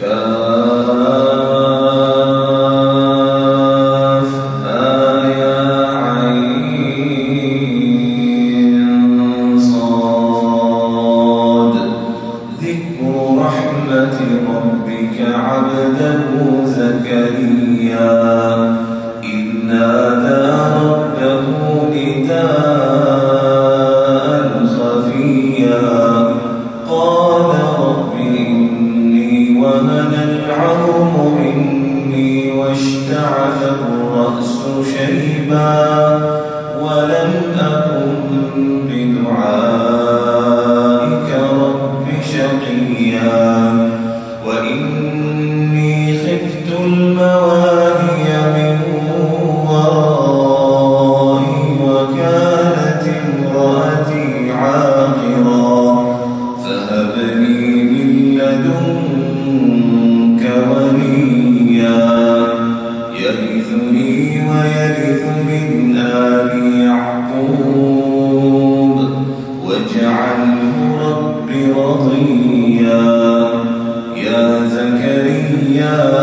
كافها الرأس شيبا واجعله رب رضيا. يا زكريا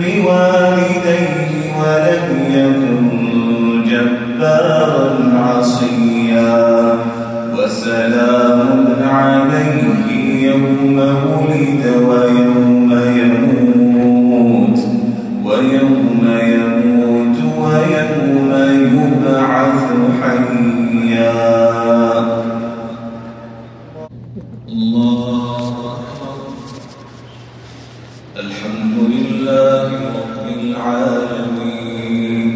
بوالديه ولم يكن جبارا وسلام عليه يوم ولد ويوم يموت ويوم يموت ويوم يبعث حيا. الله الحمد لله رب العالمين.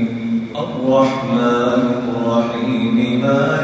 الرحمن الرحيم مالك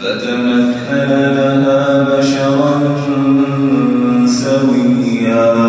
فتمثل لها بشرا سويا.